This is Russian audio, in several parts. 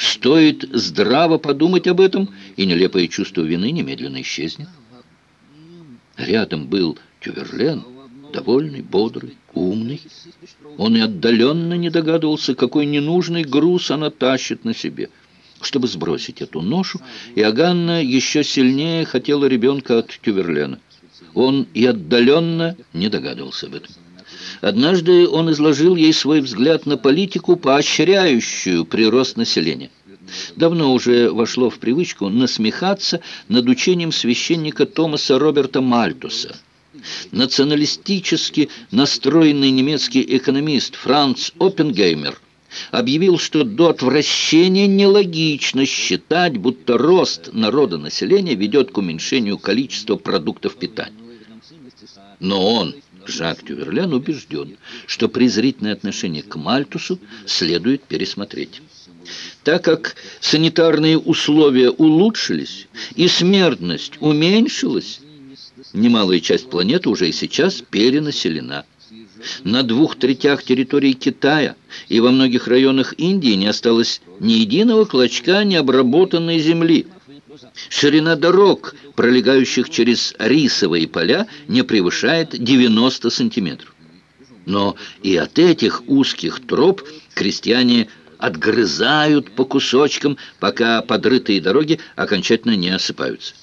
Стоит здраво подумать об этом, и нелепое чувство вины немедленно исчезнет. Рядом был Тюверлен, довольный, бодрый, умный. Он и отдаленно не догадывался, какой ненужный груз она тащит на себе. Чтобы сбросить эту ношу, Иоганна еще сильнее хотела ребенка от Тюверлена. Он и отдаленно не догадывался об этом. Однажды он изложил ей свой взгляд на политику, поощряющую прирост населения. Давно уже вошло в привычку насмехаться над учением священника Томаса Роберта Мальтуса. Националистически настроенный немецкий экономист Франц Оппенгеймер объявил, что до отвращения нелогично считать, будто рост народонаселения ведет к уменьшению количества продуктов питания. Но он, Жак Тюверлен, убежден, что презрительное отношение к Мальтусу следует пересмотреть. Так как санитарные условия улучшились и смертность уменьшилась, немалая часть планеты уже и сейчас перенаселена. На двух третях территории Китая и во многих районах Индии не осталось ни единого клочка необработанной земли. Ширина дорог, пролегающих через рисовые поля, не превышает 90 сантиметров. Но и от этих узких троп крестьяне отгрызают по кусочкам, пока подрытые дороги окончательно не осыпаются.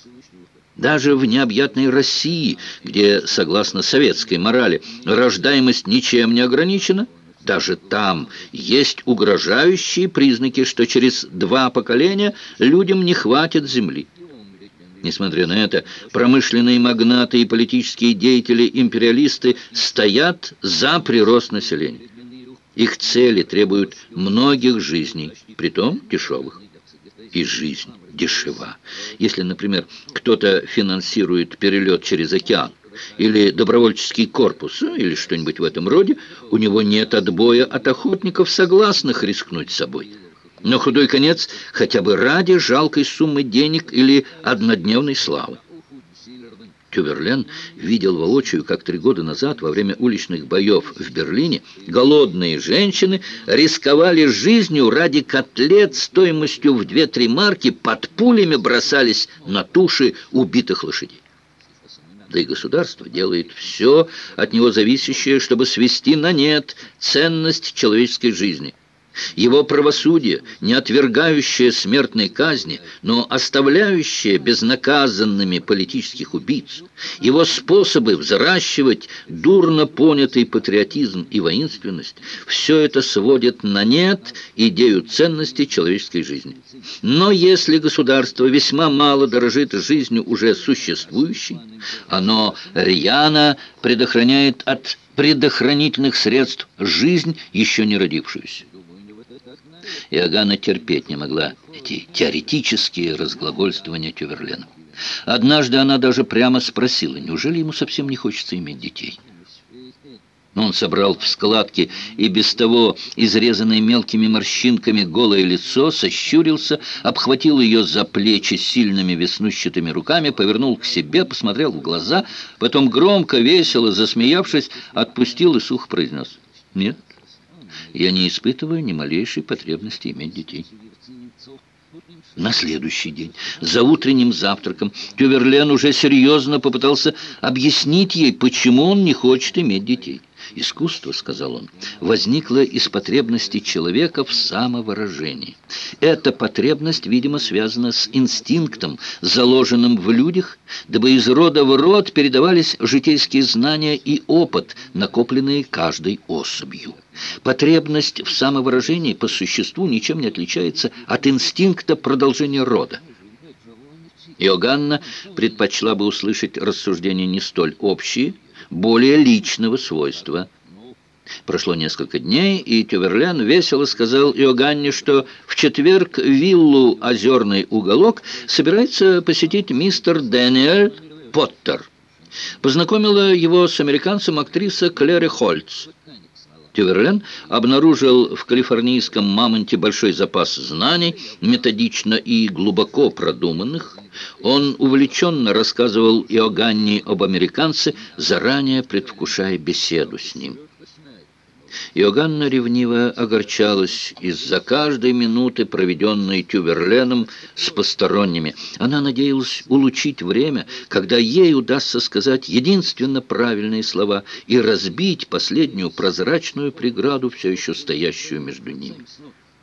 Даже в необъятной России, где, согласно советской морали, рождаемость ничем не ограничена, даже там есть угрожающие признаки, что через два поколения людям не хватит земли. Несмотря на это, промышленные магнаты и политические деятели-империалисты стоят за прирост населения. Их цели требуют многих жизней, притом дешевых. И жизнь дешева. Если, например, кто-то финансирует перелет через океан, или добровольческий корпус, ну, или что-нибудь в этом роде, у него нет отбоя от охотников, согласных рискнуть собой. Но худой конец хотя бы ради жалкой суммы денег или однодневной славы. Тюверлен видел воочию, как три года назад, во время уличных боев в Берлине, голодные женщины рисковали жизнью ради котлет стоимостью в 2-3 марки, под пулями бросались на туши убитых лошадей. Да и государство делает все от него зависящее, чтобы свести на нет ценность человеческой жизни – его правосудие, не отвергающее смертной казни, но оставляющее безнаказанными политических убийц, его способы взращивать дурно понятый патриотизм и воинственность, все это сводит на нет идею ценности человеческой жизни. Но если государство весьма мало дорожит жизнью уже существующей, оно рьяно предохраняет от предохранительных средств жизнь, еще не родившуюся. Иоганна терпеть не могла эти теоретические разглагольствования Тюверлена. Однажды она даже прямо спросила, неужели ему совсем не хочется иметь детей? Он собрал в складки и без того изрезанное мелкими морщинками голое лицо, сощурился, обхватил ее за плечи сильными веснущатыми руками, повернул к себе, посмотрел в глаза, потом громко, весело, засмеявшись, отпустил и сухо произнес «Нет, я не испытываю ни малейшей потребности иметь детей. На следующий день, за утренним завтраком, Тюверлен уже серьезно попытался объяснить ей, почему он не хочет иметь детей. Искусство, сказал он, возникло из потребности человека в самовыражении. Эта потребность, видимо, связана с инстинктом, заложенным в людях, дабы из рода в род передавались житейские знания и опыт, накопленные каждой особью. Потребность в самовыражении по существу ничем не отличается от инстинкта продолжения рода. Иоганна предпочла бы услышать рассуждения не столь общие, более личного свойства. Прошло несколько дней, и Тюверлен весело сказал Иоганне, что в четверг виллу «Озерный уголок» собирается посетить мистер Дэниэль Поттер. Познакомила его с американцем актриса Клэри Хольц. Тюверлен обнаружил в калифорнийском «Мамонте» большой запас знаний, методично и глубоко продуманных. Он увлеченно рассказывал Иоганне об американце, заранее предвкушая беседу с ним. Иоганна ревниво огорчалась из-за каждой минуты, проведенной Тюверленом с посторонними. Она надеялась улучшить время, когда ей удастся сказать единственно правильные слова и разбить последнюю прозрачную преграду, все еще стоящую между ними.